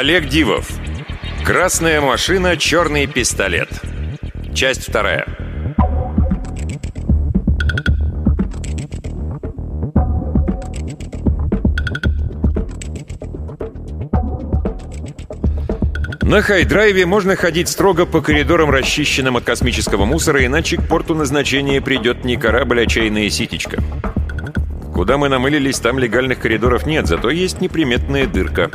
Олег Дивов. Красная машина, черный пистолет. Часть вторая. На хайдрайве можно ходить строго по коридорам, расчищенным от космического мусора, иначе к порту назначения придет не корабль, а чайное ситечко. Куда мы намылились, там легальных коридоров нет, зато есть неприметная дырка.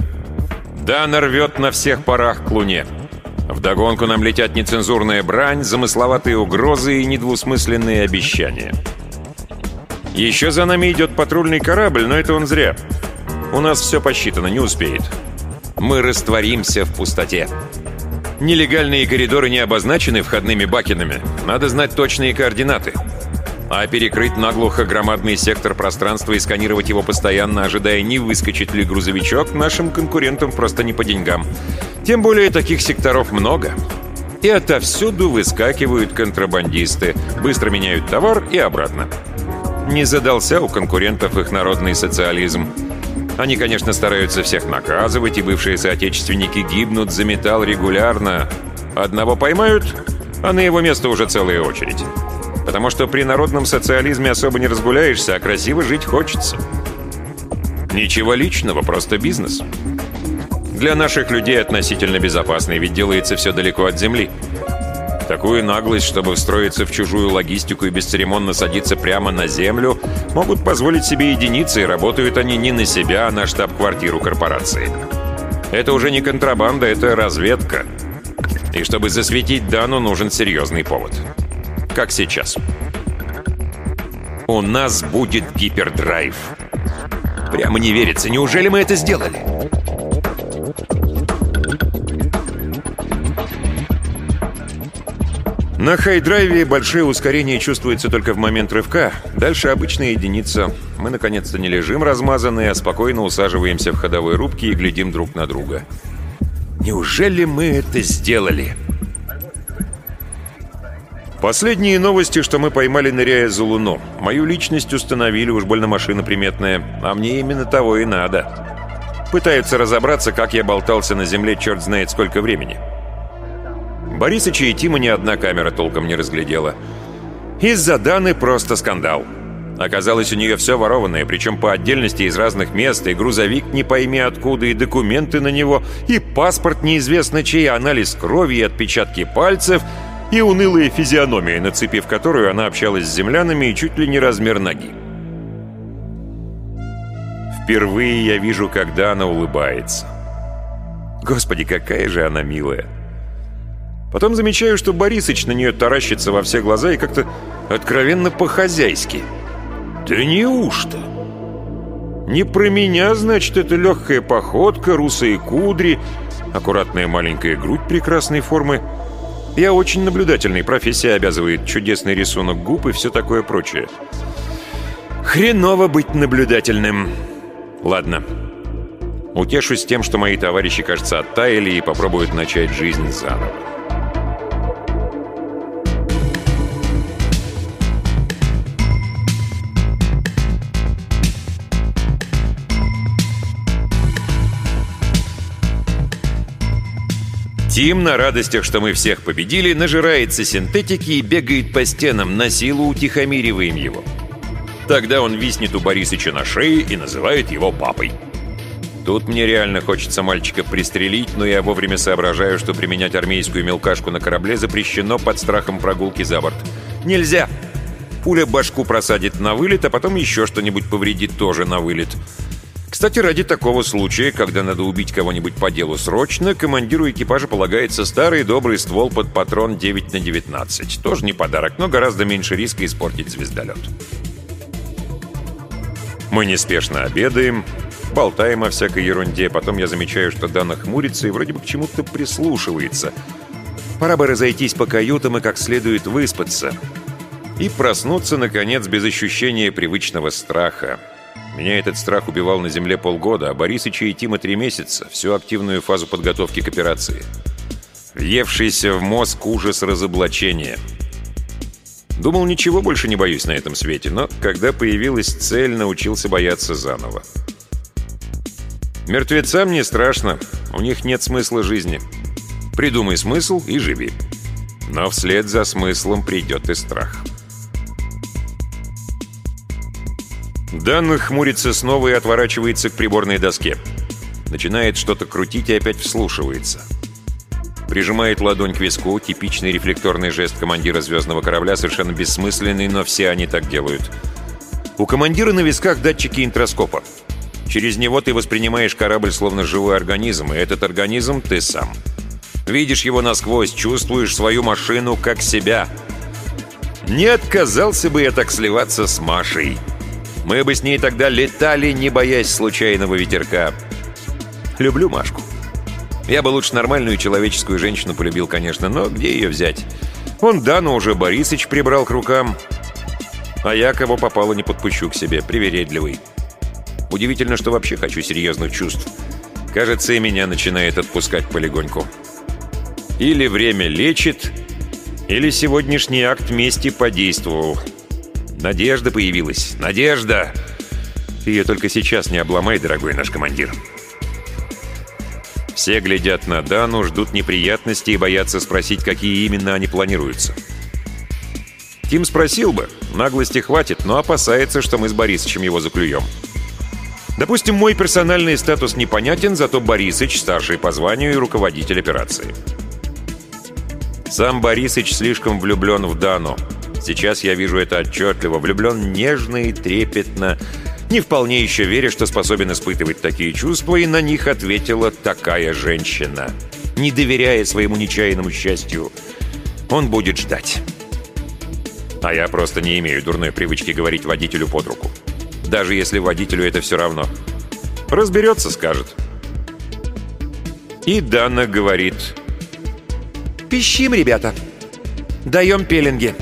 Да, нарвет на всех парах к Луне. Вдогонку нам летят нецензурная брань, замысловатые угрозы и недвусмысленные обещания. Еще за нами идет патрульный корабль, но это он зря. У нас все посчитано, не успеет мы растворимся в пустоте. Нелегальные коридоры не обозначены входными бакинами. Надо знать точные координаты. А перекрыть наглухо громадный сектор пространства и сканировать его постоянно, ожидая, не выскочит ли грузовичок, нашим конкурентам просто не по деньгам. Тем более таких секторов много. И отовсюду выскакивают контрабандисты, быстро меняют товар и обратно. Не задался у конкурентов их народный социализм. Они, конечно, стараются всех наказывать, и бывшие соотечественники гибнут за металл регулярно. Одного поймают, а на его место уже целая очередь. Потому что при народном социализме особо не разгуляешься, а красиво жить хочется. Ничего личного, просто бизнес. Для наших людей относительно безопасный, ведь делается все далеко от земли. Такую наглость, чтобы встроиться в чужую логистику и бесцеремонно садиться прямо на землю, могут позволить себе единицы, и работают они не на себя, а на штаб-квартиру корпорации. Это уже не контрабанда, это разведка. И чтобы засветить Дану, нужен серьезный повод. Как сейчас. У нас будет гипердрайв. Прямо не верится, неужели мы это сделали? На хайдрайве большое ускорение чувствуется только в момент рывка. Дальше обычная единица. Мы наконец-то не лежим размазанные, а спокойно усаживаемся в ходовой рубке и глядим друг на друга. Неужели мы это сделали? Последние новости, что мы поймали, ныряя за Луну. Мою личность установили, уж больно машина приметная. А мне именно того и надо. Пытаются разобраться, как я болтался на Земле черт знает сколько времени. Борисыча и Тима ни одна камера толком не разглядела. Из-за Даны просто скандал. Оказалось, у нее все ворованное, причем по отдельности из разных мест, и грузовик не пойми откуда, и документы на него, и паспорт неизвестно чей, анализ крови и отпечатки пальцев, и унылая физиономия, нацепив которую она общалась с землянами и чуть ли не размер ноги. Впервые я вижу, когда она улыбается. Господи, какая же она милая. Потом замечаю, что Борисыч на нее таращится во все глаза и как-то откровенно по-хозяйски. «Да неужто?» «Не про меня, значит, это легкая походка, русые кудри, аккуратная маленькая грудь прекрасной формы. Я очень наблюдательный, профессия обязывает чудесный рисунок губ и все такое прочее. Хреново быть наблюдательным. Ладно. Утешусь тем, что мои товарищи, кажется, оттаяли и попробуют начать жизнь заново. Тим на радостях, что мы всех победили, нажирается синтетики и бегает по стенам, на силу утихомириваем его. Тогда он виснет у Борисыча на шее и называет его папой. Тут мне реально хочется мальчика пристрелить, но я вовремя соображаю, что применять армейскую мелкашку на корабле запрещено под страхом прогулки за борт. Нельзя! Пуля башку просадит на вылет, а потом еще что-нибудь повредит тоже на вылет. Кстати, ради такого случая, когда надо убить кого-нибудь по делу срочно, командиру экипажа полагается старый добрый ствол под патрон 9 на 19. Тоже не подарок, но гораздо меньше риска испортить звездолет. Мы неспешно обедаем, болтаем о всякой ерунде, потом я замечаю, что Дана хмурится и вроде бы к чему-то прислушивается. Пора бы разойтись по каютам и как следует выспаться. И проснуться, наконец, без ощущения привычного страха. Меня этот страх убивал на земле полгода, а Борисыча и Тима три месяца, всю активную фазу подготовки к операции. Въевшийся в мозг ужас разоблачения. Думал, ничего больше не боюсь на этом свете, но когда появилась цель, научился бояться заново. Мертвецам не страшно, У них нет смысла жизни. Придумай смысл и живи. Но вслед за смыслом придет и страх. Дан хмурится снова и отворачивается к приборной доске. Начинает что-то крутить и опять вслушивается. Прижимает ладонь к виску, типичный рефлекторный жест командира звездного корабля, совершенно бессмысленный, но все они так делают. У командира на висках датчики интроскопа. Через него ты воспринимаешь корабль словно живой организм, и этот организм ты сам. Видишь его насквозь, чувствуешь свою машину как себя. Не отказался бы я так сливаться с Машей. Мы бы с ней тогда летали, не боясь случайного ветерка. Люблю Машку. Я бы лучше нормальную человеческую женщину полюбил, конечно, но где ее взять? Он Дану уже Борисыч прибрал к рукам, а я кого попало не подпущу к себе, привередливый. Удивительно, что вообще хочу серьезных чувств. Кажется, и меня начинает отпускать полегоньку. Или время лечит, или сегодняшний акт мести подействовал. Надежда появилась. Надежда! Ее только сейчас не обломай, дорогой наш командир. Все глядят на Дану, ждут неприятностей и боятся спросить, какие именно они планируются. Тим спросил бы, наглости хватит, но опасается, что мы с Борисычем его заклюем. Допустим, мой персональный статус непонятен, зато Борисыч старший по званию и руководитель операции. Сам Борисыч слишком влюблен в Дану. Сейчас я вижу это отчетливо. Влюблен нежно и трепетно, не вполне еще веря, что способен испытывать такие чувства, и на них ответила такая женщина. Не доверяя своему нечаянному счастью, он будет ждать. А я просто не имею дурной привычки говорить водителю под руку. Даже если водителю это все равно. Разберется, скажет. И Дана говорит. «Пищим, ребята. Даем пеленги».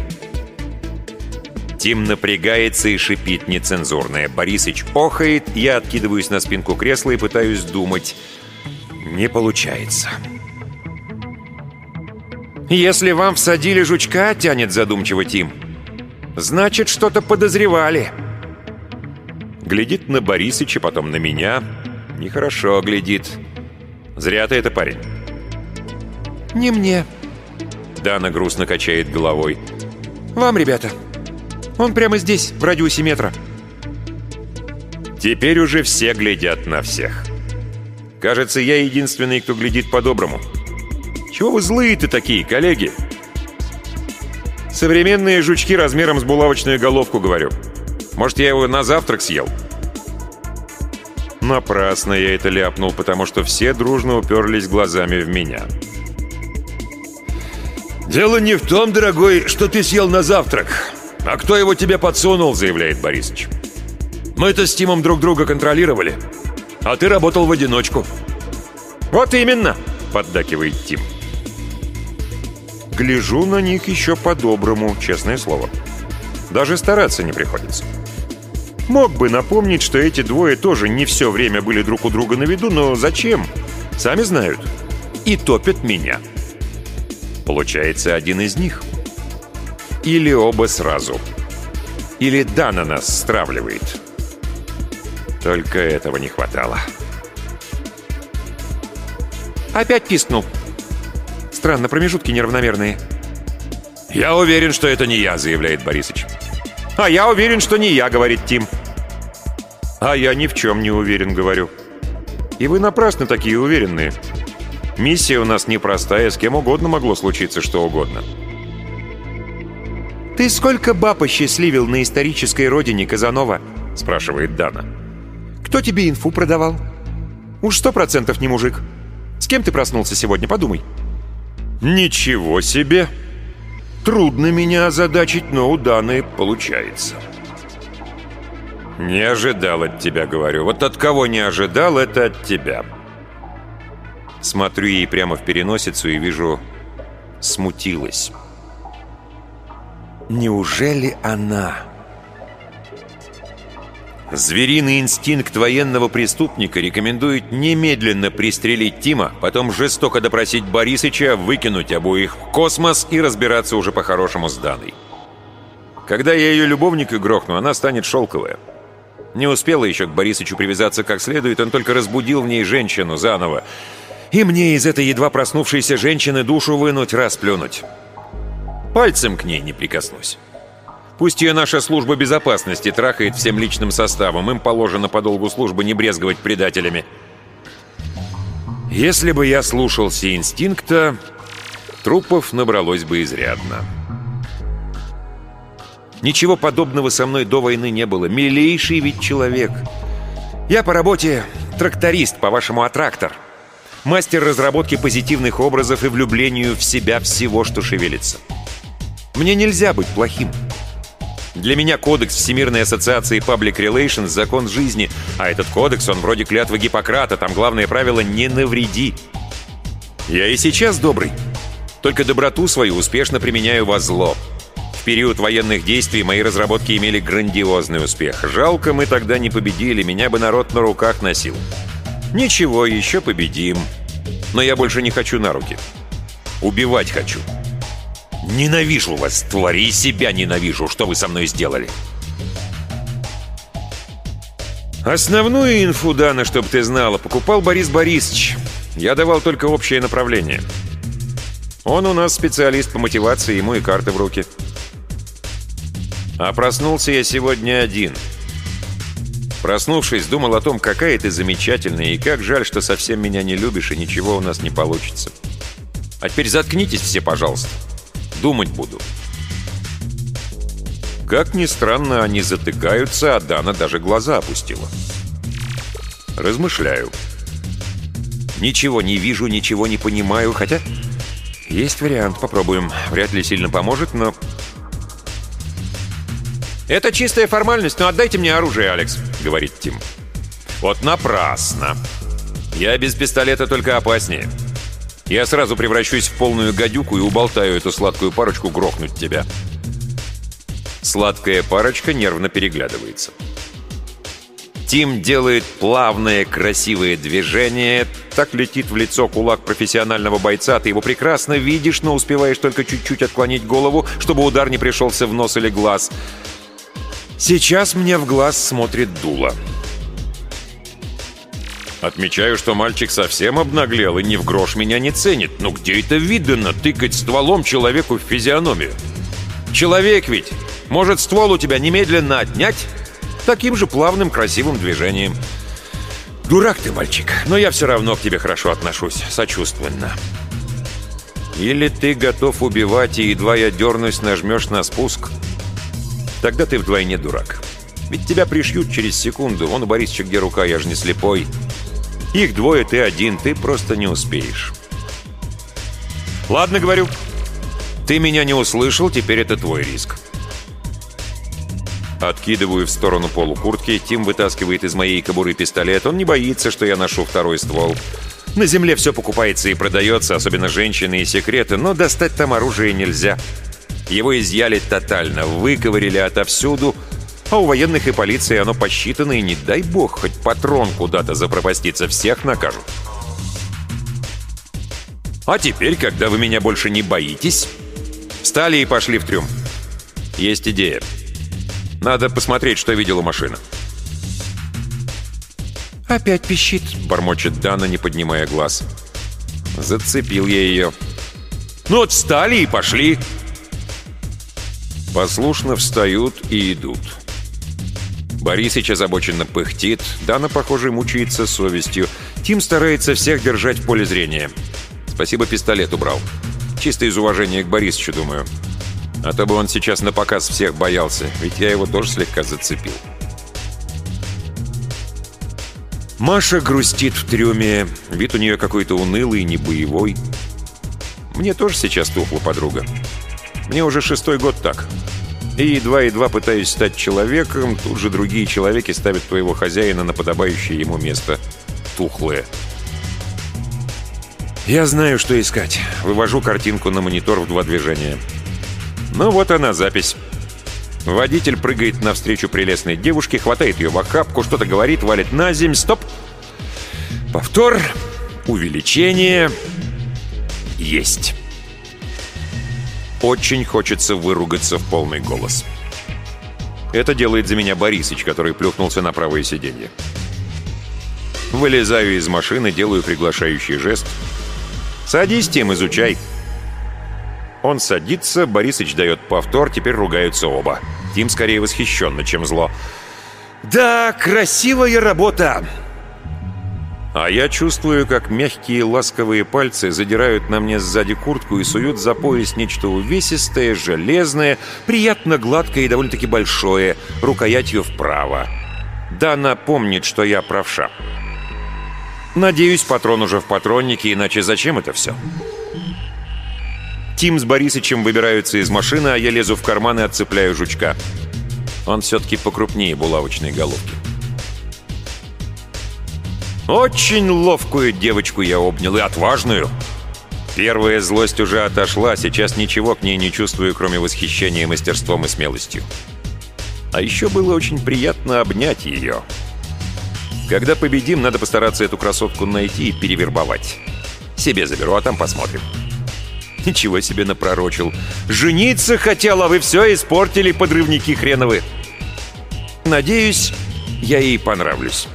Тим напрягается и шипит нецензурное. Борисыч охает, я откидываюсь на спинку кресла и пытаюсь думать. Не получается. «Если вам всадили жучка», — тянет задумчиво Тим, «значит, что-то подозревали». Глядит на Борисыча, потом на меня. Нехорошо глядит. Зря ты это, парень. «Не мне». Дана грустно качает головой. «Вам, ребята. Он прямо здесь, в радиусе метра». Теперь уже все глядят на всех. Кажется, я единственный, кто глядит по-доброму. Чего вы злые-то такие, коллеги? Современные жучки размером с булавочную головку, говорю. Может, я его на завтрак съел? Напрасно я это ляпнул, потому что все дружно уперлись глазами в меня. «Дело не в том, дорогой, что ты съел на завтрак. А кто его тебе подсунул?» — заявляет Борисович. «Мы-то с Тимом друг друга контролировали, а ты работал в одиночку». «Вот именно!» — поддакивает Тим. Гляжу на них еще по-доброму, честное слово. Даже стараться не приходится. Мог бы напомнить, что эти двое тоже не все время были друг у друга на виду, но зачем? Сами знают. И топят меня. Получается, один из них. Или оба сразу. Или Дана нас стравливает. Только этого не хватало. Опять пискнул. Странно, промежутки неравномерные. «Я уверен, что это не я», — заявляет Борисыч. «А я уверен, что не я», — говорит Тим. «А я ни в чем не уверен», — говорю. «И вы напрасно такие уверенные. Миссия у нас непростая, с кем угодно могло случиться что угодно». «Ты сколько баб осчастливил на исторической родине Казанова?» — спрашивает Дана. «Кто тебе инфу продавал? Уж сто процентов не мужик. С кем ты проснулся сегодня, подумай». «Ничего себе! Трудно меня озадачить, но у Даны получается». «Не ожидал от тебя, говорю. Вот от кого не ожидал, это от тебя». Смотрю ей прямо в переносицу и вижу... Смутилась. Неужели она... Звериный инстинкт военного преступника рекомендует немедленно пристрелить Тима, потом жестоко допросить Борисыча, выкинуть обоих в космос и разбираться уже по-хорошему с Даной. Когда я ее любовника грохну, она станет шелковая. Не успела еще к Борисычу привязаться как следует, он только разбудил в ней женщину заново. И мне из этой едва проснувшейся женщины душу вынуть, расплюнуть. Пальцем к ней не прикоснусь. Пусть ее наша служба безопасности трахает всем личным составом, им положено по долгу службы не брезговать предателями. Если бы я слушался инстинкта, трупов набралось бы изрядно. Ничего подобного со мной до войны не было. Милейший ведь человек. Я по работе тракторист, по-вашему, а трактор. Мастер разработки позитивных образов и влюблению в себя всего, что шевелится. Мне нельзя быть плохим. Для меня кодекс Всемирной ассоциации Public Relations – закон жизни, а этот кодекс, он вроде клятвы Гиппократа, там главное правило «не навреди». Я и сейчас добрый, только доброту свою успешно применяю во зло. В период военных действий мои разработки имели грандиозный успех. Жалко, мы тогда не победили, меня бы народ на руках носил. Ничего, еще победим. Но я больше не хочу на руки. Убивать хочу. Ненавижу вас, твари, и себя ненавижу, что вы со мной сделали. Основную инфу, Дана, чтобы ты знала, покупал Борис Борисович. Я давал только общее направление. Он у нас специалист по мотивации, ему и карты в руки. А проснулся я сегодня один. Проснувшись, думал о том, какая ты замечательная, и как жаль, что совсем меня не любишь, и ничего у нас не получится. А теперь заткнитесь все, пожалуйста думать буду. Как ни странно, они затыкаются, а Дана даже глаза опустила. Размышляю. Ничего не вижу, ничего не понимаю, хотя... Есть вариант, попробуем. Вряд ли сильно поможет, но... «Это чистая формальность, но отдайте мне оружие, Алекс», — говорит Тим. «Вот напрасно. Я без пистолета только опаснее». Я сразу превращусь в полную гадюку и уболтаю эту сладкую парочку грохнуть тебя. Сладкая парочка нервно переглядывается. Тим делает плавное, красивое движение. Так летит в лицо кулак профессионального бойца. Ты его прекрасно видишь, но успеваешь только чуть-чуть отклонить голову, чтобы удар не пришелся в нос или глаз. Сейчас мне в глаз смотрит дуло. Отмечаю, что мальчик совсем обнаглел и ни в грош меня не ценит. Ну где это видно тыкать стволом человеку в физиономию? Человек ведь! Может, ствол у тебя немедленно отнять? Таким же плавным, красивым движением. Дурак ты, мальчик, но я все равно к тебе хорошо отношусь, сочувственно. Или ты готов убивать, и едва я дернусь, нажмешь на спуск? Тогда ты вдвойне дурак. Ведь тебя пришьют через секунду. Вон у Борисовича где рука, я же не слепой. Их двое, ты один, ты просто не успеешь. Ладно, говорю. Ты меня не услышал, теперь это твой риск. Откидываю в сторону полу куртки, Тим вытаскивает из моей кобуры пистолет. Он не боится, что я ношу второй ствол. На земле все покупается и продается, особенно женщины и секреты, но достать там оружие нельзя. Его изъяли тотально, выковырили отовсюду, а у военных и полиции оно посчитано, и не дай бог, хоть патрон куда-то запропаститься, всех накажут. А теперь, когда вы меня больше не боитесь, встали и пошли в трюм. Есть идея. Надо посмотреть, что видела машина. «Опять пищит», — бормочет Дана, не поднимая глаз. Зацепил я ее. «Ну вот встали и пошли!» Послушно встают и идут. Борисыч озабоченно пыхтит, Дана, похоже, мучается совестью. Тим старается всех держать в поле зрения. Спасибо, пистолет убрал. Чисто из уважения к Борисычу, думаю. А то бы он сейчас на показ всех боялся, ведь я его тоже слегка зацепил. Маша грустит в трюме. Вид у нее какой-то унылый, не боевой. Мне тоже сейчас тухла подруга. Мне уже шестой год так. И едва-едва пытаюсь стать человеком, тут же другие человеки ставят твоего хозяина на подобающее ему место. Тухлое. Я знаю, что искать. Вывожу картинку на монитор в два движения. Ну вот она, запись. Водитель прыгает навстречу прелестной девушке, хватает ее в охапку, что-то говорит, валит на земь. Стоп! Повтор. Увеличение. Есть. Очень хочется выругаться в полный голос. Это делает за меня Борисыч, который плюхнулся на правое сиденье. Вылезаю из машины, делаю приглашающий жест. «Садись, Тим, изучай». Он садится, Борисыч дает повтор, теперь ругаются оба. Тим скорее восхищенно, чем зло. «Да, красивая работа!» А я чувствую, как мягкие ласковые пальцы задирают на мне сзади куртку и суют за пояс нечто увесистое, железное, приятно гладкое и довольно-таки большое, рукоятью вправо. Дана помнит, что я правша. Надеюсь, патрон уже в патроннике, иначе зачем это все? Тим с Борисычем выбираются из машины, а я лезу в карман и отцепляю жучка. Он все-таки покрупнее булавочной головки. Очень ловкую девочку я обнял и отважную. Первая злость уже отошла, сейчас ничего к ней не чувствую, кроме восхищения мастерством и смелостью. А еще было очень приятно обнять ее. Когда победим, надо постараться эту красотку найти и перевербовать. Себе заберу, а там посмотрим. Ничего себе напророчил. Жениться хотел, а вы все испортили, подрывники хреновы. Надеюсь, я ей понравлюсь.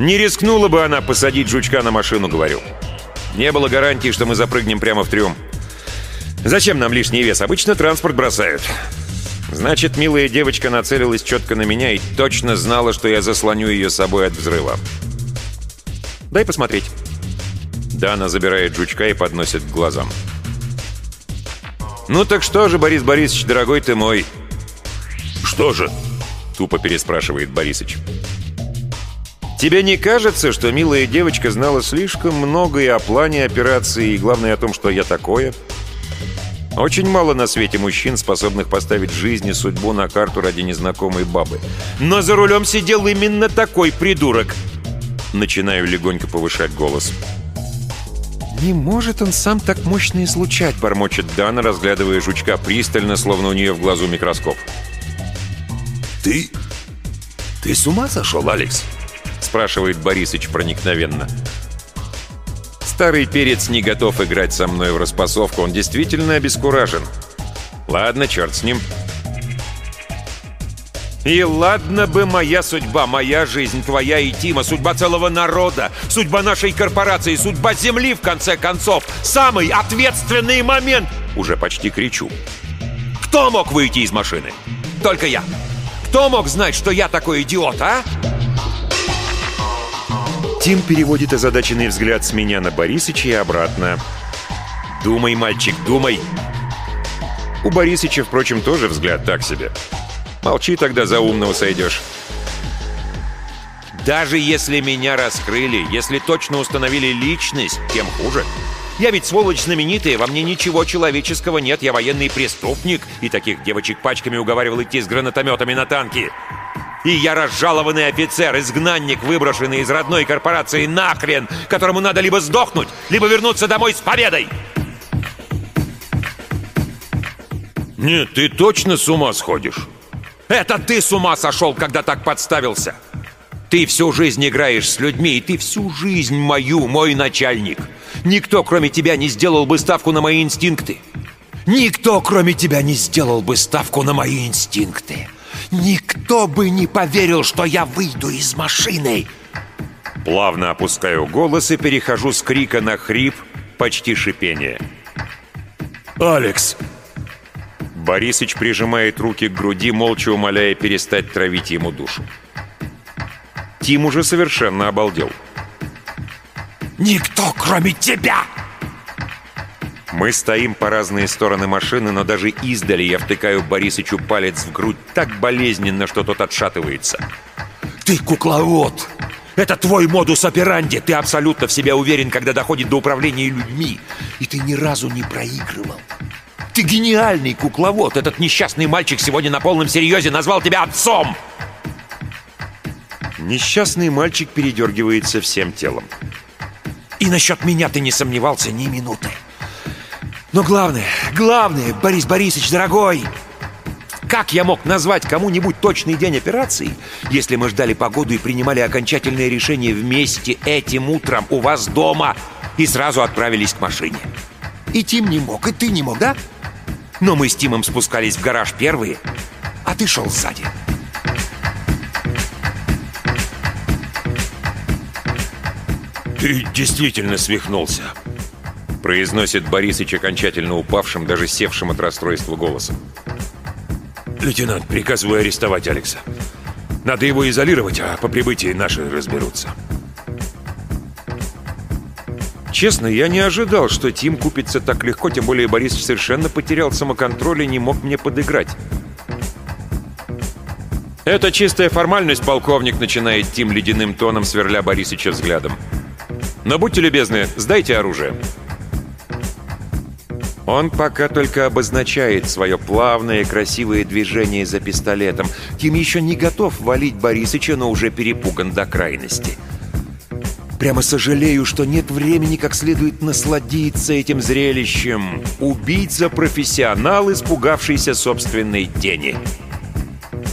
Не рискнула бы она посадить жучка на машину, говорю. Не было гарантии, что мы запрыгнем прямо в трюм. Зачем нам лишний вес? Обычно транспорт бросают. Значит, милая девочка нацелилась четко на меня и точно знала, что я заслоню ее собой от взрыва. Дай посмотреть. Дана забирает жучка и подносит к глазам. «Ну так что же, Борис Борисович, дорогой ты мой?» «Что же?» — тупо переспрашивает Борисыч. «Тебе не кажется, что милая девочка знала слишком много и о плане операции, и главное о том, что я такое?» Очень мало на свете мужчин, способных поставить жизнь и судьбу на карту ради незнакомой бабы. Но за рулем сидел именно такой придурок. Начинаю легонько повышать голос. «Не может он сам так мощно излучать», — бормочет Дана, разглядывая жучка пристально, словно у нее в глазу микроскоп. «Ты... ты с ума сошел, Алекс?» — спрашивает Борисыч проникновенно. Старый перец не готов играть со мной в распасовку, он действительно обескуражен. Ладно, черт с ним. И ладно бы моя судьба, моя жизнь, твоя и Тима, судьба целого народа, судьба нашей корпорации, судьба Земли, в конце концов. Самый ответственный момент! Уже почти кричу. Кто мог выйти из машины? Только я. Кто мог знать, что я такой идиот, а? Тим переводит озадаченный взгляд с меня на Борисыча и обратно. «Думай, мальчик, думай!» У Борисыча, впрочем, тоже взгляд так себе. Молчи тогда, за умного сойдешь. Даже если меня раскрыли, если точно установили личность, тем хуже. Я ведь сволочь знаменитая, во мне ничего человеческого нет, я военный преступник, и таких девочек пачками уговаривал идти с гранатометами на танки. И я разжалованный офицер, изгнанник, выброшенный из родной корпорации нахрен, которому надо либо сдохнуть, либо вернуться домой с победой. Нет, ты точно с ума сходишь? Это ты с ума сошел, когда так подставился. Ты всю жизнь играешь с людьми, и ты всю жизнь мою, мой начальник. Никто, кроме тебя, не сделал бы ставку на мои инстинкты. Никто, кроме тебя, не сделал бы ставку на мои инстинкты. Никто бы не поверил, что я выйду из машины. Плавно опускаю голос и перехожу с крика на хрип, почти шипение. «Алекс!» Борисыч прижимает руки к груди, молча умоляя перестать травить ему душу. Тим уже совершенно обалдел. «Никто, кроме тебя!» Мы стоим по разные стороны машины, но даже издали я втыкаю Борисычу палец в грудь так болезненно, что тот отшатывается. «Ты кукловод! Это твой модус операнди! Ты абсолютно в себя уверен, когда доходит до управления людьми, и ты ни разу не проигрывал!» Ты гениальный кукловод! Этот несчастный мальчик сегодня на полном серьезе назвал тебя отцом!» Несчастный мальчик передергивается всем телом. «И насчет меня ты не сомневался ни минуты. Но главное, главное, Борис Борисович, дорогой, как я мог назвать кому-нибудь точный день операции, если мы ждали погоду и принимали окончательное решение вместе этим утром у вас дома и сразу отправились к машине? И Тим не мог, и ты не мог, да? Но мы с Тимом спускались в гараж первые, а ты шел сзади. «Ты действительно свихнулся», — произносит Борисыч окончательно упавшим, даже севшим от расстройства голосом. «Лейтенант, приказываю арестовать Алекса. Надо его изолировать, а по прибытии наши разберутся». Честно, я не ожидал, что Тим купится так легко, тем более Борис совершенно потерял самоконтроль и не мог мне подыграть. «Это чистая формальность, полковник», — начинает Тим ледяным тоном, сверля Борисыча взглядом. «Но будьте любезны, сдайте оружие». Он пока только обозначает свое плавное красивое движение за пистолетом. Тим еще не готов валить Борисыча, но уже перепуган до крайности. Прямо сожалею, что нет времени как следует насладиться этим зрелищем. Убийца-профессионал, испугавшийся собственной тени.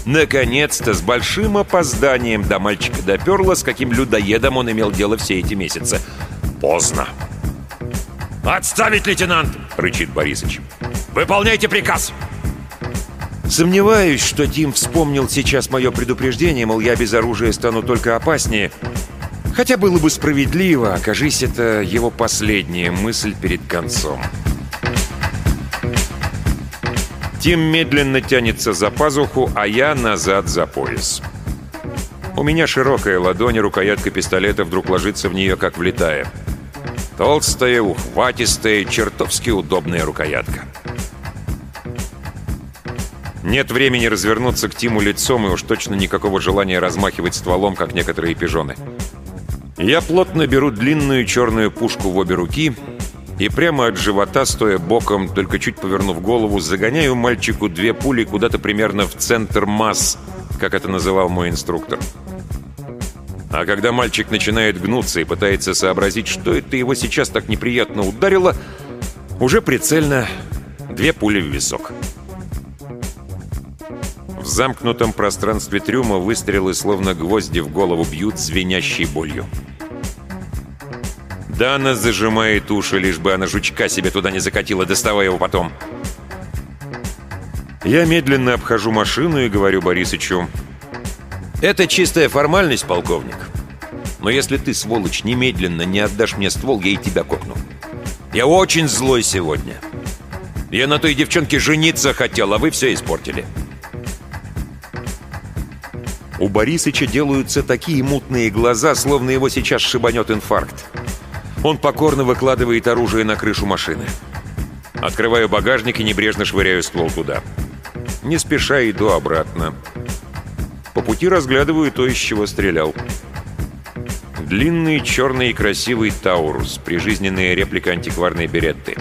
Наконец-то, с большим опозданием до мальчика доперло, с каким людоедом он имел дело все эти месяцы. Поздно. «Отставить, лейтенант!» — рычит Борисыч. «Выполняйте приказ!» Сомневаюсь, что Тим вспомнил сейчас мое предупреждение, мол, я без оружия стану только опаснее. Хотя было бы справедливо, окажись это его последняя мысль перед концом. Тим медленно тянется за пазуху, а я назад за пояс. У меня широкая ладонь, и рукоятка пистолета вдруг ложится в нее, как влетая. Толстая, ухватистая, чертовски удобная рукоятка. Нет времени развернуться к Тиму лицом и уж точно никакого желания размахивать стволом, как некоторые пижоны. Я плотно беру длинную черную пушку в обе руки и прямо от живота, стоя боком, только чуть повернув голову, загоняю мальчику две пули куда-то примерно в центр масс, как это называл мой инструктор. А когда мальчик начинает гнуться и пытается сообразить, что это его сейчас так неприятно ударило, уже прицельно две пули в висок. В замкнутом пространстве трюма выстрелы словно гвозди в голову бьют звенящей болью. Дана зажимает уши, лишь бы она жучка себе туда не закатила, доставая его потом. Я медленно обхожу машину и говорю Борисычу. «Это чистая формальность, полковник. Но если ты, сволочь, немедленно не отдашь мне ствол, я и тебя кокну. Я очень злой сегодня. Я на той девчонке жениться хотел, а вы все испортили». У Борисыча делаются такие мутные глаза, словно его сейчас шибанет инфаркт. Он покорно выкладывает оружие на крышу машины. Открываю багажник и небрежно швыряю ствол туда. Не спеша иду обратно. По пути разглядываю то, из чего стрелял. Длинный, черный и красивый Таурус, прижизненная реплика антикварной беретты.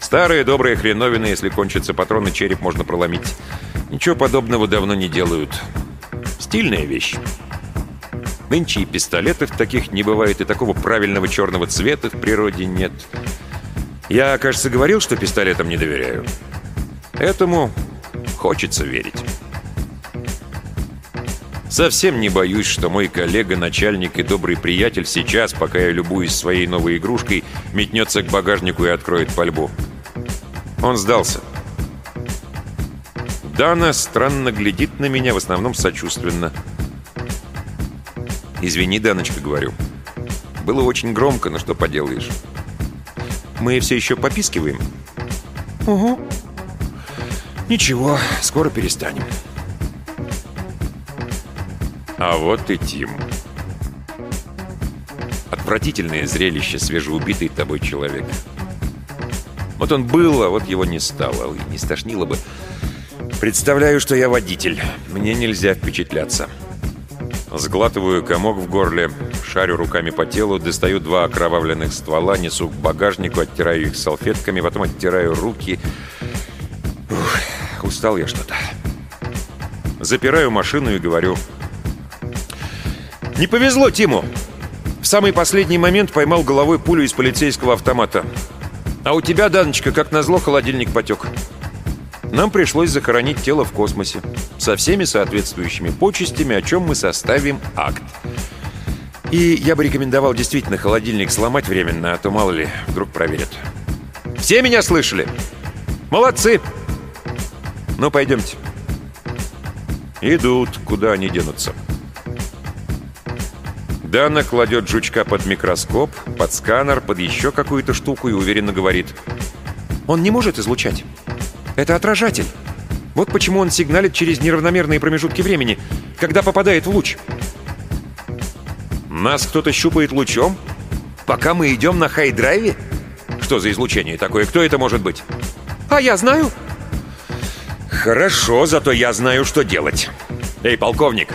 Старая добрая хреновина, если кончатся патроны, череп можно проломить. Ничего подобного давно не делают. Стильная вещь. Нынче и пистолетов таких не бывает, и такого правильного черного цвета в природе нет. Я, кажется, говорил, что пистолетам не доверяю. Этому хочется верить. Совсем не боюсь, что мой коллега, начальник и добрый приятель сейчас, пока я любуюсь своей новой игрушкой, метнется к багажнику и откроет пальбу. Он сдался. Дана странно глядит на меня, в основном сочувственно. «Извини, Даночка», — говорю. «Было очень громко, но что поделаешь. Мы все еще попискиваем?» «Угу». «Ничего, скоро перестанем». А вот и Тим. Отвратительное зрелище свежеубитый тобой человек. Вот он был, а вот его не стало. Не стошнило бы. Представляю, что я водитель. Мне нельзя впечатляться. Сглатываю комок в горле, шарю руками по телу, достаю два окровавленных ствола, несу к багажнику, оттираю их салфетками, потом оттираю руки. Ух, устал я что-то. Запираю машину и говорю. Не повезло Тиму. В самый последний момент поймал головой пулю из полицейского автомата. А у тебя, Даночка, как назло, холодильник потек. Нам пришлось захоронить тело в космосе со всеми соответствующими почестями, о чем мы составим акт. И я бы рекомендовал действительно холодильник сломать временно, а то мало ли, вдруг проверят. Все меня слышали? Молодцы! Ну, пойдемте. Идут, куда они денутся. Дана кладет жучка под микроскоп, под сканер, под еще какую-то штуку и уверенно говорит. «Он не может излучать. Это отражатель. Вот почему он сигналит через неравномерные промежутки времени, когда попадает в луч». «Нас кто-то щупает лучом? Пока мы идем на хай-драйве? Что за излучение такое? Кто это может быть?» «А я знаю!» «Хорошо, зато я знаю, что делать. Эй, полковник,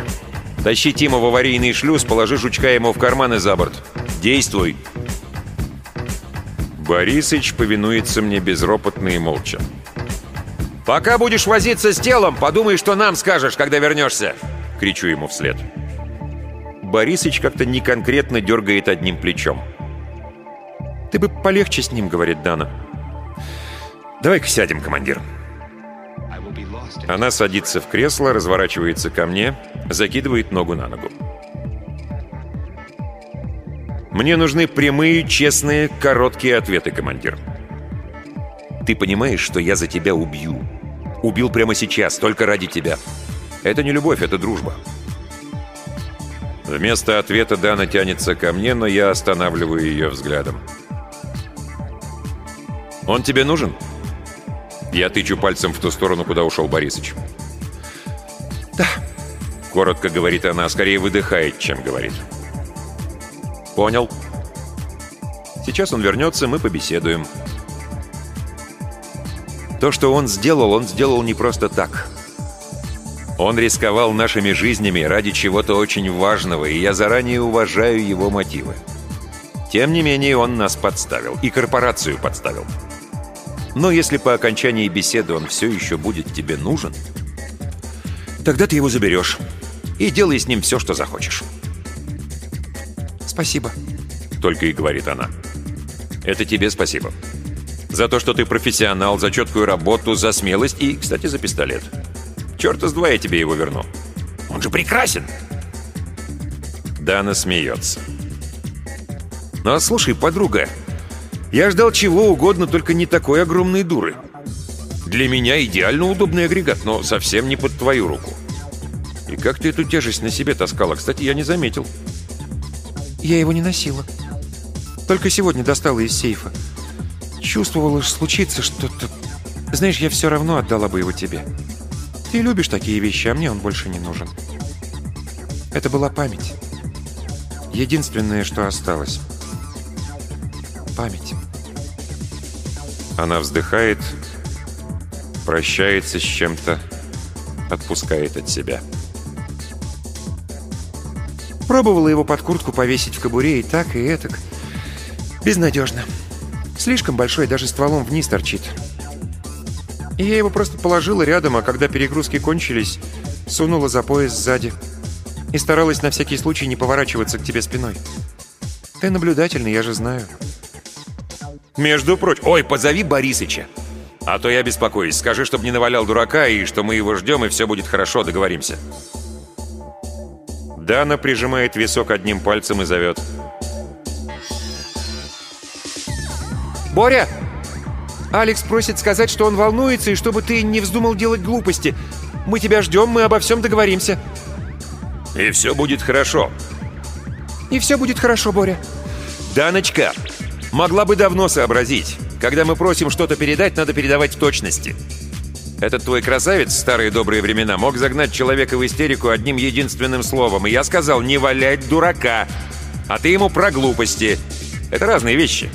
тащи Тима в аварийный шлюз, положи жучка ему в карман и за борт. Действуй!» Борисыч повинуется мне безропотно и молча. «Пока будешь возиться с телом, подумай, что нам скажешь, когда вернешься!» — кричу ему вслед. Борисыч как-то неконкретно дергает одним плечом. «Ты бы полегче с ним», — говорит Дана. «Давай-ка сядем, командир». Она садится в кресло, разворачивается ко мне, закидывает ногу на ногу. Мне нужны прямые, честные, короткие ответы, командир. Ты понимаешь, что я за тебя убью? Убил прямо сейчас, только ради тебя. Это не любовь, это дружба. Вместо ответа Дана тянется ко мне, но я останавливаю ее взглядом. «Он тебе нужен?» Я тычу пальцем в ту сторону, куда ушел Борисыч. «Да», — коротко говорит она, скорее выдыхает, чем говорит. «Понял. Сейчас он вернется, мы побеседуем». То, что он сделал, он сделал не просто так. Он рисковал нашими жизнями ради чего-то очень важного, и я заранее уважаю его мотивы. Тем не менее, он нас подставил. И корпорацию подставил. Но если по окончании беседы он все еще будет тебе нужен, тогда ты его заберешь и делай с ним все, что захочешь. «Спасибо», — только и говорит она. «Это тебе спасибо. За то, что ты профессионал, за четкую работу, за смелость и, кстати, за пистолет. Черта с два я тебе его верну. Он же прекрасен!» Дана смеется. «Ну, а слушай, подруга, я ждал чего угодно, только не такой огромной дуры. Для меня идеально удобный агрегат, но совсем не под твою руку. И как ты эту тяжесть на себе таскала? Кстати, я не заметил. Я его не носила. Только сегодня достала из сейфа. Чувствовала, что случится что-то... Знаешь, я все равно отдала бы его тебе. Ты любишь такие вещи, а мне он больше не нужен. Это была память. Единственное, что осталось память. Она вздыхает, прощается с чем-то, отпускает от себя. Пробовала его под куртку повесить в кобуре и так, и этак. Безнадежно. Слишком большой, даже стволом вниз торчит. И я его просто положила рядом, а когда перегрузки кончились, сунула за пояс сзади. И старалась на всякий случай не поворачиваться к тебе спиной. Ты наблюдательный, я же знаю. «Между прочим... Ой, позови Борисыча!» «А то я беспокоюсь. Скажи, чтобы не навалял дурака, и что мы его ждем, и все будет хорошо, договоримся». Дана прижимает висок одним пальцем и зовет. «Боря! Алекс просит сказать, что он волнуется, и чтобы ты не вздумал делать глупости. Мы тебя ждем, мы обо всем договоримся». «И все будет хорошо». «И все будет хорошо, Боря». «Даночка, Могла бы давно сообразить. Когда мы просим что-то передать, надо передавать в точности. Этот твой красавец в старые добрые времена мог загнать человека в истерику одним единственным словом, и я сказал «не валять дурака», а ты ему про глупости. Это разные вещи.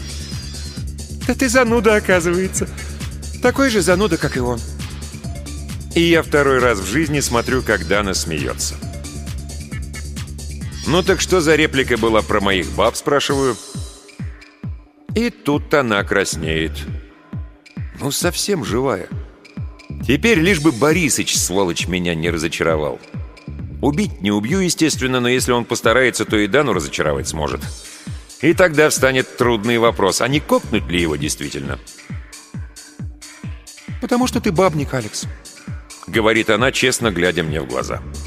Да ты зануда, оказывается. Такой же зануда, как и он. И я второй раз в жизни смотрю, как Дана смеется. «Ну так что за реплика была про моих баб?» – спрашиваю. И тут она краснеет. Ну, совсем живая. Теперь лишь бы Борисыч, сволочь, меня не разочаровал. Убить не убью, естественно, но если он постарается, то и Дану разочаровать сможет. И тогда встанет трудный вопрос, а не кокнуть ли его действительно? «Потому что ты бабник, Алекс», — говорит она, честно глядя мне в глаза. «Потому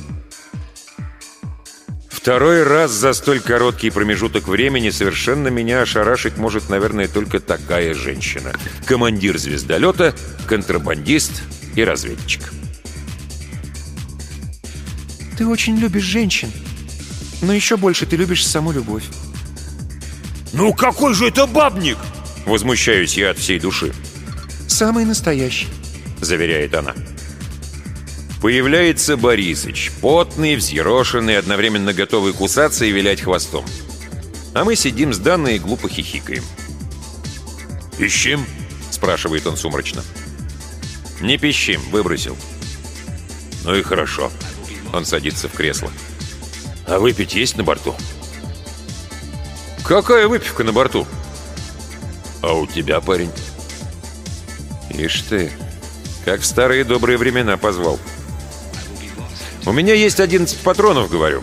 Второй раз за столь короткий промежуток времени совершенно меня ошарашить может, наверное, только такая женщина. Командир звездолета, контрабандист и разведчик. «Ты очень любишь женщин. Но еще больше ты любишь саму любовь. «Ну какой же это бабник?» Возмущаюсь я от всей души. «Самый настоящий», — заверяет она. Появляется Борисыч, потный, взъерошенный, одновременно готовый кусаться и вилять хвостом. А мы сидим с Данной и глупо хихикаем. «Ищем?» — спрашивает он сумрачно. «Не пищим, выбросил». «Ну и хорошо». Он садится в кресло. «А выпить есть на борту?» «Какая выпивка на борту?» «А у тебя, парень?» «Ишь ты, как в старые добрые времена позвал». «У меня есть 11 патронов, говорю.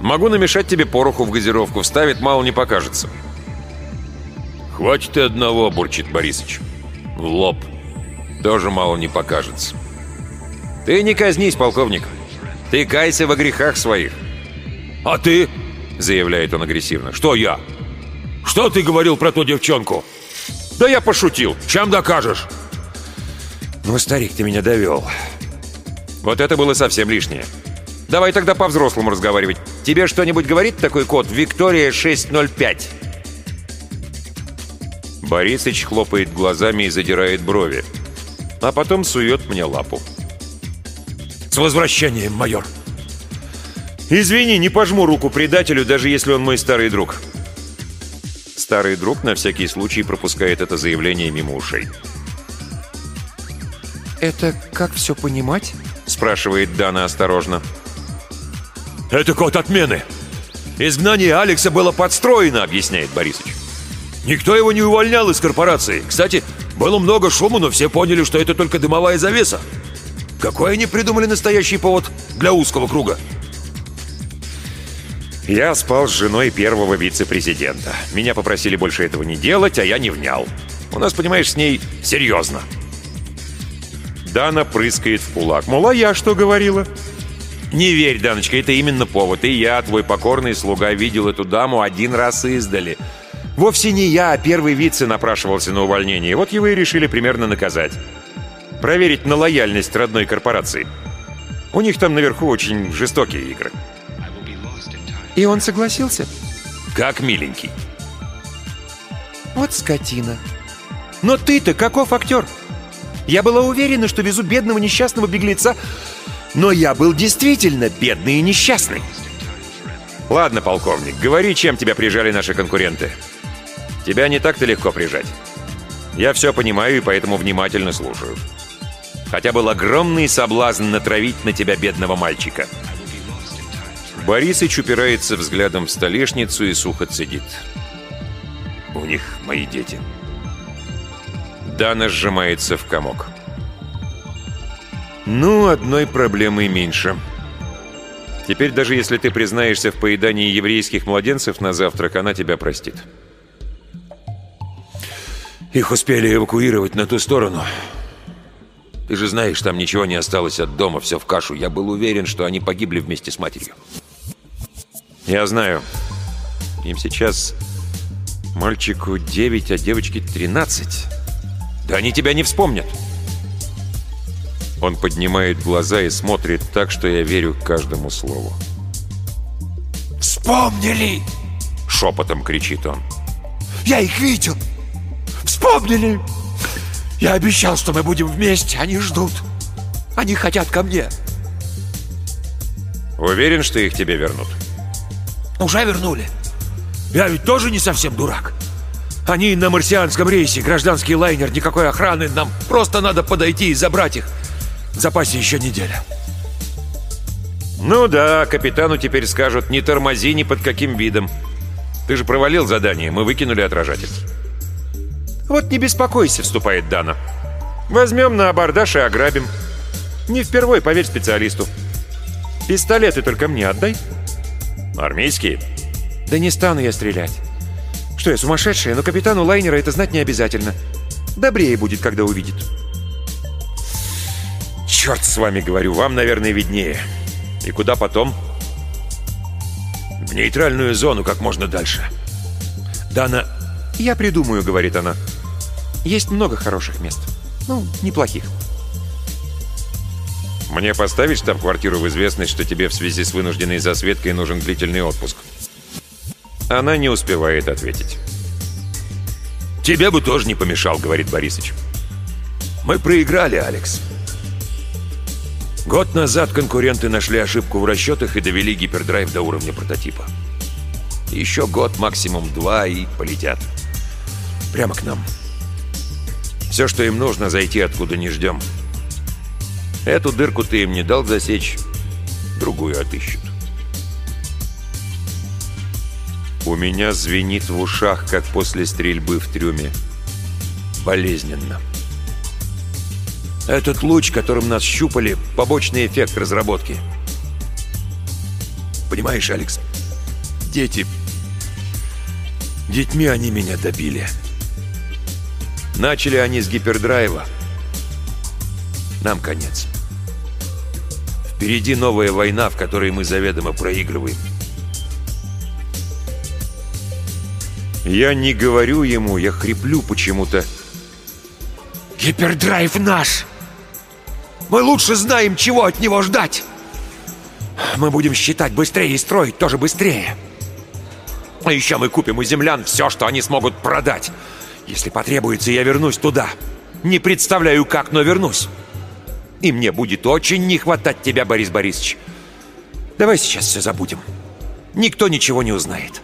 Могу намешать тебе пороху в газировку, вставит, мало не покажется». «Хватит и одного», — бурчит Борисыч. «В лоб. Тоже мало не покажется». «Ты не казнись, полковник. Ты кайся во грехах своих». «А ты?» — заявляет он агрессивно. «Что я? Что ты говорил про ту девчонку?» «Да я пошутил. Чем докажешь?» «Ну, старик, ты меня довел. Вот это было совсем лишнее. Давай тогда по-взрослому разговаривать. Тебе что-нибудь говорит такой код «Виктория 605»?» Борисыч хлопает глазами и задирает брови. А потом сует мне лапу. «С возвращением, майор!» «Извини, не пожму руку предателю, даже если он мой старый друг». Старый друг на всякий случай пропускает это заявление мимо ушей. «Это как все понимать?» Спрашивает Дана осторожно. «Это код отмены. Изгнание Алекса было подстроено», — объясняет Борисович. «Никто его не увольнял из корпорации. Кстати, было много шума, но все поняли, что это только дымовая завеса. Какой они придумали настоящий повод для узкого круга?» Я спал с женой первого вице-президента. Меня попросили больше этого не делать, а я не внял. У нас, понимаешь, с ней серьезно. Дана прыскает в кулак. Мол, а я что говорила? Не верь, Даночка, это именно повод. И я, твой покорный слуга, видел эту даму один раз издали. Вовсе не я, а первый вице напрашивался на увольнение. Вот его и решили примерно наказать. Проверить на лояльность родной корпорации. У них там наверху очень жестокие игры. И он согласился? Как миленький. Вот скотина. Но ты-то каков актер? Я была уверена, что везу бедного несчастного беглеца, но я был действительно бедный и несчастный. Ладно, полковник, говори, чем тебя прижали наши конкуренты. Тебя не так-то легко прижать. Я все понимаю и поэтому внимательно слушаю. Хотя был огромный соблазн натравить на тебя бедного мальчика. Борисыч упирается взглядом в столешницу и сухо цедит. У них мои дети. Дана сжимается в комок. Ну, одной проблемой меньше. Теперь даже если ты признаешься в поедании еврейских младенцев на завтрак, она тебя простит. Их успели эвакуировать на ту сторону. Ты же знаешь, там ничего не осталось от дома, все в кашу. Я был уверен, что они погибли вместе с матерью. Я знаю. Им сейчас мальчику 9, а девочке 13. Да они тебя не вспомнят. Он поднимает глаза и смотрит так, что я верю каждому слову. «Вспомнили!» — шепотом кричит он. «Я их видел! Вспомнили! Я обещал, что мы будем вместе, они ждут. Они хотят ко мне!» «Уверен, что их тебе вернут?» Уже вернули. Я ведь тоже не совсем дурак. Они на марсианском рейсе, гражданский лайнер, никакой охраны. Нам просто надо подойти и забрать их. В запасе еще неделя. Ну да, капитану теперь скажут, не тормози ни под каким видом. Ты же провалил задание, мы выкинули отражатель. Вот не беспокойся, вступает Дана. Возьмем на абордаж и ограбим. Не впервой, поверь специалисту. Пистолеты только мне отдай. Армейские? Да не стану я стрелять. Что я, сумасшедшая? Но капитану лайнера это знать не обязательно. Добрее будет, когда увидит. Черт с вами, говорю, вам, наверное, виднее. И куда потом? В нейтральную зону как можно дальше. Дана... Я придумаю, говорит она. Есть много хороших мест. Ну, неплохих. Мне поставить штаб-квартиру в известность, что тебе в связи с вынужденной засветкой нужен длительный отпуск? Она не успевает ответить. «Тебе бы тоже не помешал», — говорит Борисыч. «Мы проиграли, Алекс. Год назад конкуренты нашли ошибку в расчетах и довели гипердрайв до уровня прототипа. Еще год, максимум два, и полетят. Прямо к нам. Все, что им нужно, зайти откуда не ждем. Эту дырку ты им не дал засечь, другую отыщут. У меня звенит в ушах, как после стрельбы в трюме. Болезненно. Этот луч, которым нас щупали, побочный эффект разработки. Понимаешь, Алекс, дети... Детьми они меня добили. Начали они с гипердрайва. Нам конец. Впереди новая война, в которой мы заведомо проигрываем. Я не говорю ему, я хриплю почему-то. «Гипердрайв наш! Мы лучше знаем, чего от него ждать! Мы будем считать быстрее и строить тоже быстрее!» А еще мы купим у землян все, что они смогут продать. Если потребуется, я вернусь туда. Не представляю, как, но вернусь. И мне будет очень не хватать тебя, Борис Борисович. Давай сейчас все забудем. Никто ничего не узнает.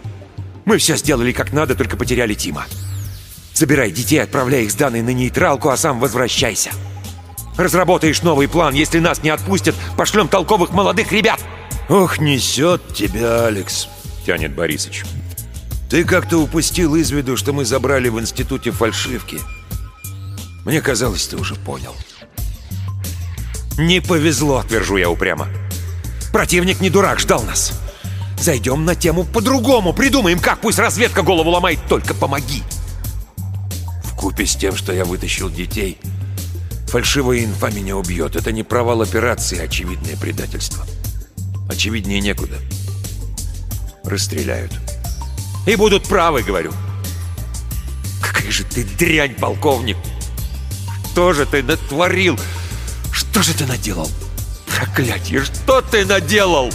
Мы все сделали как надо, только потеряли Тима. Забирай детей, отправляй их с Даной на нейтралку, а сам возвращайся. Разработаешь новый план. Если нас не отпустят, пошлем толковых молодых ребят. Ох, несет тебя, Алекс, тянет Борисыч. Ты как-то упустил из виду, что мы забрали в институте фальшивки. Мне казалось, ты уже понял. Не повезло, твержу я упрямо. Противник не дурак, ждал нас. Зайдем на тему по-другому, придумаем, как пусть разведка голову ломает, только помоги. В купе с тем, что я вытащил детей, фальшивая инфа меня убьет. Это не провал операции, а очевидное предательство. Очевиднее некуда. Расстреляют. И будут правы, говорю. Какая же ты дрянь, полковник! Что же ты натворил? Что же ты наделал? Проклятье, что ты наделал?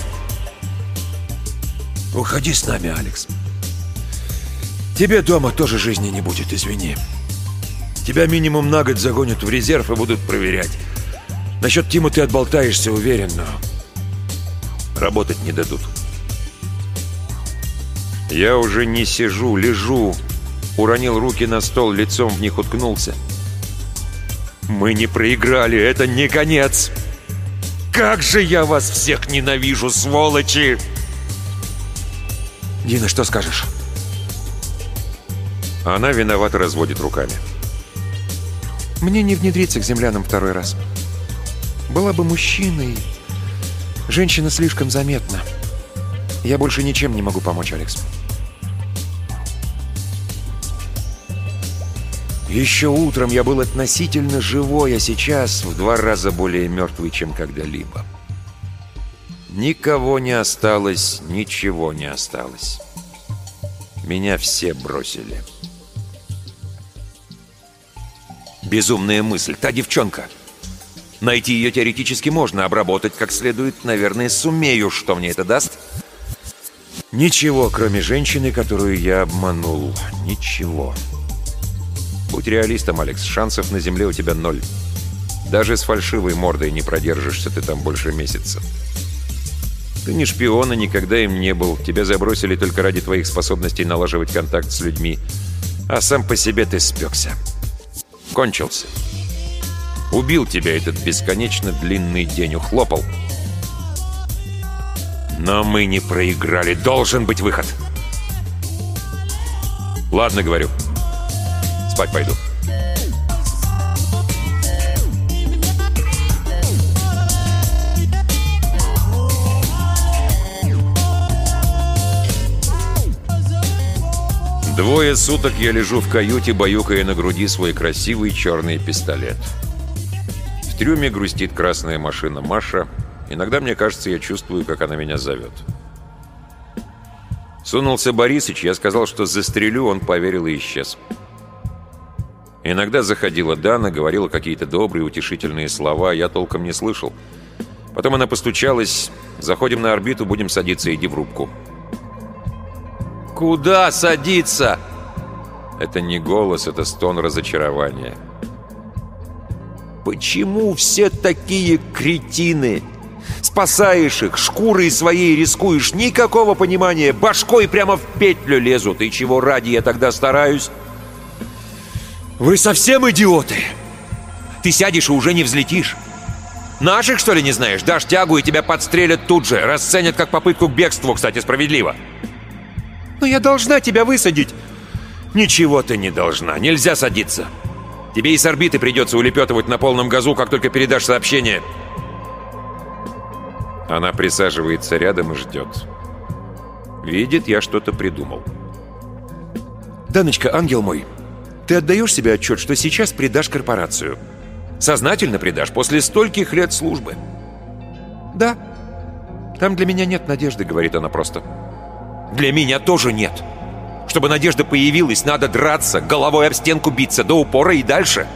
Уходи с нами, Алекс. Тебе дома тоже жизни не будет, извини. Тебя минимум на год загонят в резерв и будут проверять. Насчет Тима ты отболтаешься, уверен, но... Работать не дадут. Я уже не сижу, лежу. Уронил руки на стол, лицом в них уткнулся. Мы не проиграли, это не конец. Как же я вас всех ненавижу, сволочи! Дина, что скажешь? Она виновато разводит руками. Мне не внедриться к землянам второй раз. Была бы мужчиной. Женщина слишком заметна. Я больше ничем не могу помочь, Алекс. Еще утром я был относительно живой, а сейчас в два раза более мертвый, чем когда-либо. Никого не осталось, ничего не осталось. Меня все бросили. Безумная мысль. Та девчонка. Найти ее теоретически можно, обработать как следует, наверное, сумею. Что мне это даст? Ничего, кроме женщины, которую я обманул. Ничего. Будь реалистом, Алекс, шансов на земле у тебя ноль. Даже с фальшивой мордой не продержишься ты там больше месяца. Ты не шпион и никогда им не был. Тебя забросили только ради твоих способностей налаживать контакт с людьми. А сам по себе ты спекся. Кончился. Убил тебя этот бесконечно длинный день, ухлопал. Но мы не проиграли. Должен быть выход. Ладно, говорю. Спать пойду. Двое суток я лежу в каюте, баюкая на груди свой красивый черный пистолет. В трюме грустит красная машина Маша. Иногда, мне кажется, я чувствую, как она меня зовет. Сунулся Борисыч, я сказал, что застрелю, он поверил и исчез. Иногда заходила Дана, говорила какие-то добрые, утешительные слова, я толком не слышал. Потом она постучалась. Заходим на орбиту, будем садиться, иди в рубку. «Куда садиться?» Это не голос, это стон разочарования. «Почему все такие кретины?» Спасаешь их, шкурой своей рискуешь, никакого понимания, башкой прямо в петлю лезут. И чего ради я тогда стараюсь? Вы совсем идиоты! Ты сядешь и уже не взлетишь. Наших, что ли, не знаешь? Дашь тягу, и тебя подстрелят тут же. Расценят как попытку к бегству, кстати, справедливо. Но я должна тебя высадить. Ничего ты не должна. Нельзя садиться. Тебе и с орбиты придется улепетывать на полном газу, как только передашь сообщение. Она присаживается рядом и ждет. Видит, я что-то придумал. «Даночка, ангел мой, ты отдаешь себе отчет, что сейчас предашь корпорацию?» Сознательно предашь после стольких лет службы. Да. Там для меня нет надежды, говорит она просто. Для меня тоже нет. Чтобы надежда появилась, надо драться, головой об стенку биться, до упора и дальше.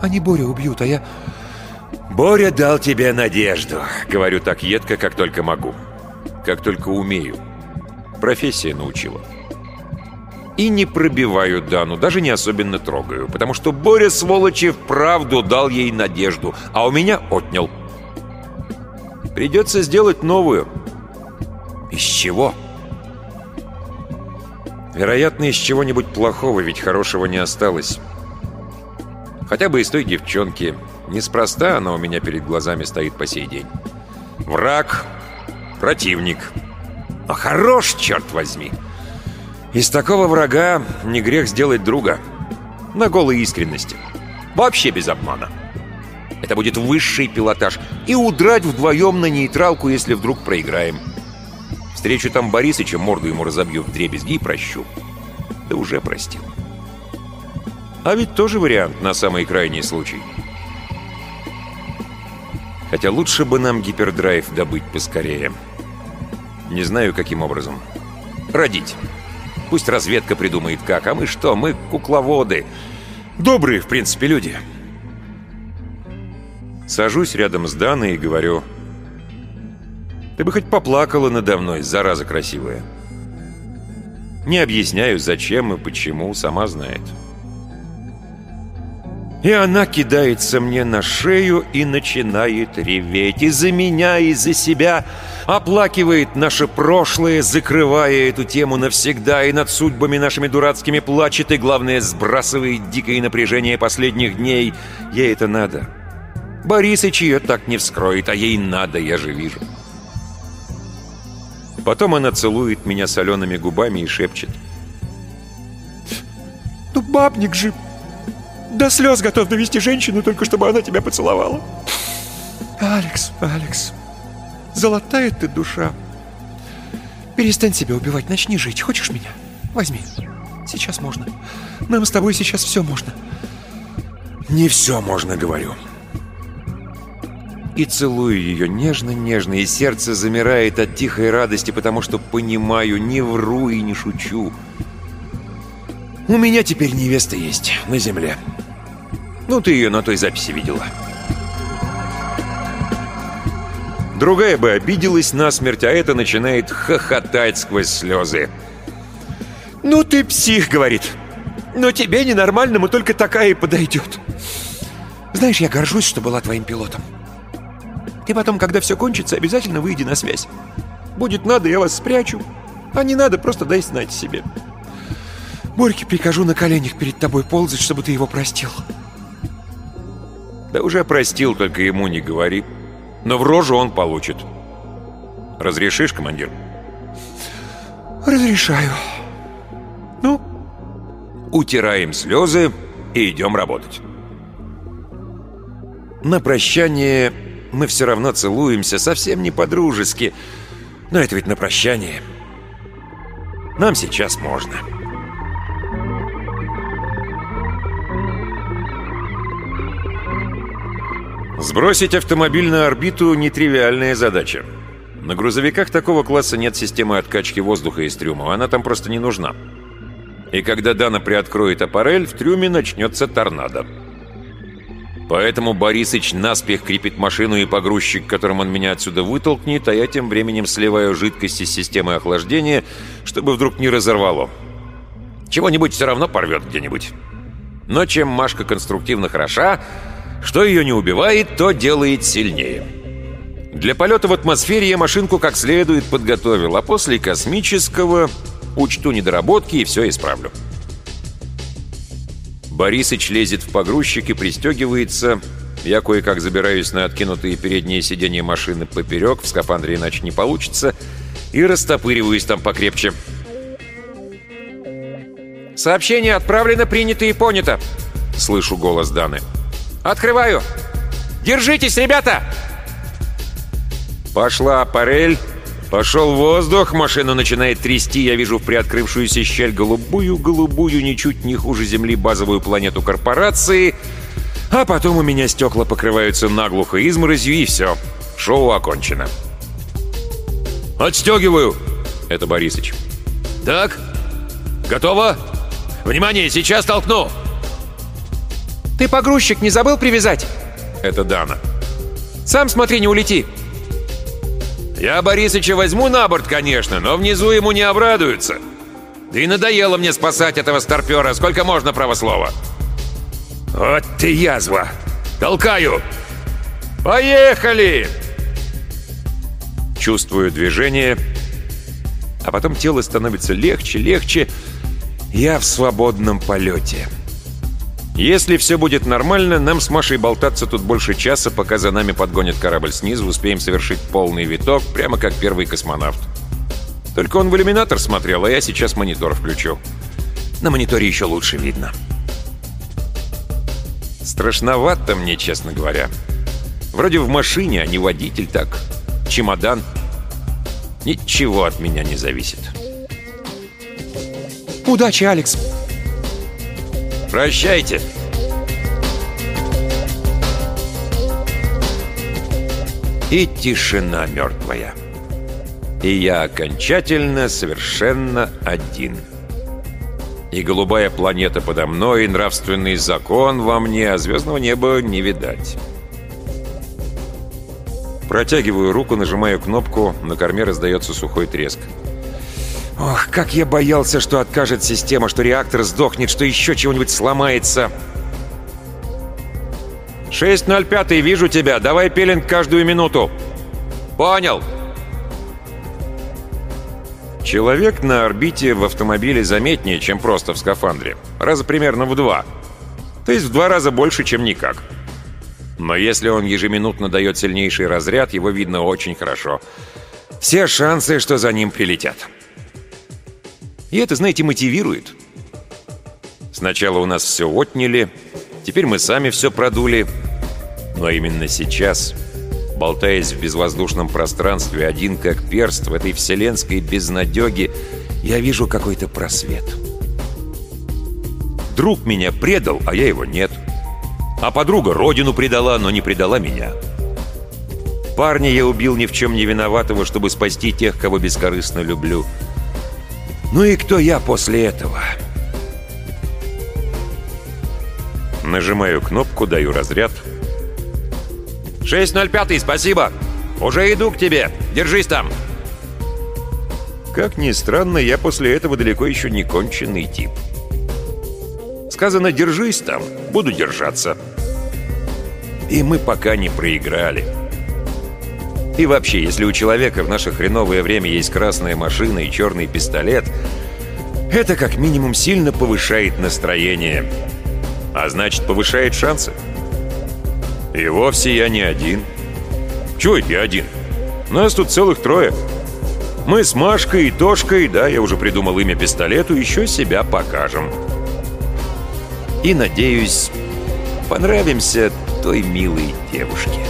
Они Борю убьют, а я... Боря дал тебе надежду. Говорю так едко, как только могу. Как только умею. Профессия научила и не пробиваю Дану, даже не особенно трогаю, потому что Боря, сволочи, вправду дал ей надежду, а у меня отнял. Придется сделать новую. Из чего? Вероятно, из чего-нибудь плохого, ведь хорошего не осталось. Хотя бы из той девчонки. Неспроста она у меня перед глазами стоит по сей день. Враг, противник. А хорош, черт возьми! Из такого врага не грех сделать друга. На голой искренности. Вообще без обмана. Это будет высший пилотаж. И удрать вдвоем на нейтралку, если вдруг проиграем. Встречу там Борисыча, морду ему разобью в дребезги и прощу. Да уже простил. А ведь тоже вариант на самый крайний случай. Хотя лучше бы нам гипердрайв добыть поскорее. Не знаю, каким образом. Родить. Пусть разведка придумает как, а мы что? Мы кукловоды. Добрые, в принципе, люди. Сажусь рядом с Даной и говорю... Ты бы хоть поплакала надо мной, зараза красивая. Не объясняю, зачем и почему, сама знает. И она кидается мне на шею и начинает реветь. И за меня, и за себя. Оплакивает наше прошлое, закрывая эту тему навсегда. И над судьбами нашими дурацкими плачет. И, главное, сбрасывает дикое напряжение последних дней. Ей это надо. Борисыч ее так не вскроет, а ей надо, я же вижу. Потом она целует меня солеными губами и шепчет. «Ну, бабник же до слез готов довести женщину, только чтобы она тебя поцеловала. Алекс, Алекс, золотая ты душа. Перестань себя убивать, начни жить. Хочешь меня? Возьми. Сейчас можно. Нам с тобой сейчас все можно. Не все можно, говорю. И целую ее нежно-нежно, и сердце замирает от тихой радости, потому что понимаю, не вру и не шучу. У меня теперь невеста есть на земле. Ну, ты ее на той записи видела. Другая бы обиделась насмерть, а это начинает хохотать сквозь слезы. «Ну ты псих», — говорит. «Но тебе, ненормальному, только такая и подойдет». «Знаешь, я горжусь, что была твоим пилотом. И потом, когда все кончится, обязательно выйди на связь. Будет надо, я вас спрячу. А не надо, просто дай знать себе». Борьке прикажу на коленях перед тобой ползать, чтобы ты его простил. Да уже простил, только ему не говори. Но в рожу он получит. Разрешишь, командир? Разрешаю. Ну, утираем слезы и идем работать. На прощание мы все равно целуемся, совсем не по-дружески. Но это ведь на прощание. Нам сейчас можно. Сбросить автомобиль на орбиту — нетривиальная задача. На грузовиках такого класса нет системы откачки воздуха из трюма, она там просто не нужна. И когда Дана приоткроет аппарель, в трюме начнется торнадо. Поэтому Борисыч наспех крепит машину и погрузчик, которым он меня отсюда вытолкнет, а я тем временем сливаю жидкость из системы охлаждения, чтобы вдруг не разорвало. Чего-нибудь все равно порвет где-нибудь. Но чем Машка конструктивно хороша, что ее не убивает, то делает сильнее. Для полета в атмосфере я машинку как следует подготовил, а после космического учту недоработки и все исправлю. Борисыч лезет в погрузчик и пристегивается. Я кое-как забираюсь на откинутые передние сиденья машины поперек, в скафандре иначе не получится, и растопыриваюсь там покрепче. «Сообщение отправлено, принято и понято!» Слышу голос Даны. «Открываю! Держитесь, ребята!» Пошла аппарель, пошел воздух, машину начинает трясти, я вижу в приоткрывшуюся щель голубую-голубую, ничуть не хуже Земли базовую планету корпорации, а потом у меня стекла покрываются наглухо изморозью, и все, шоу окончено. «Отстегиваю!» — это Борисыч. «Так, готово? Внимание, сейчас толкну!» «Ты погрузчик не забыл привязать?» Это Дана. «Сам смотри, не улети!» Я Борисыча возьму на борт, конечно, но внизу ему не обрадуются. Да и надоело мне спасать этого старпера. Сколько можно, правослова? Вот ты язва! Толкаю! Поехали! Чувствую движение, а потом тело становится легче, легче. Я в свободном полете. Если все будет нормально, нам с Машей болтаться тут больше часа, пока за нами подгонит корабль снизу, успеем совершить полный виток, прямо как первый космонавт. Только он в иллюминатор смотрел, а я сейчас монитор включу. На мониторе еще лучше видно. Страшновато мне, честно говоря. Вроде в машине, а не водитель так. Чемодан. Ничего от меня не зависит. «Удачи, Алекс!» Прощайте. И тишина мертвая. И я окончательно совершенно один. И голубая планета подо мной, и нравственный закон во мне, а звездного неба не видать. Протягиваю руку, нажимаю кнопку, на корме раздается сухой треск. Ох, как я боялся, что откажет система, что реактор сдохнет, что еще чего-нибудь сломается. 605, вижу тебя. Давай пилинг каждую минуту. Понял. Человек на орбите в автомобиле заметнее, чем просто в скафандре. Раза примерно в два. То есть в два раза больше, чем никак. Но если он ежеминутно дает сильнейший разряд, его видно очень хорошо. Все шансы, что за ним прилетят. И это, знаете, мотивирует. Сначала у нас все отняли, теперь мы сами все продули. Но именно сейчас, болтаясь в безвоздушном пространстве, один как перст в этой вселенской безнадеге, я вижу какой-то просвет. Друг меня предал, а я его нет. А подруга родину предала, но не предала меня. Парня я убил ни в чем не виноватого, чтобы спасти тех, кого бескорыстно люблю. — ну и кто я после этого? Нажимаю кнопку, даю разряд. 605, спасибо! Уже иду к тебе! Держись там! Как ни странно, я после этого далеко еще не конченый тип. Сказано «держись там», буду держаться. И мы пока не проиграли. И вообще, если у человека в наше хреновое время есть красная машина и черный пистолет, это как минимум сильно повышает настроение. А значит, повышает шансы. И вовсе я не один. Чего это я один? Нас тут целых трое. Мы с Машкой и Тошкой, да, я уже придумал имя пистолету, еще себя покажем. И, надеюсь, понравимся той милой девушке.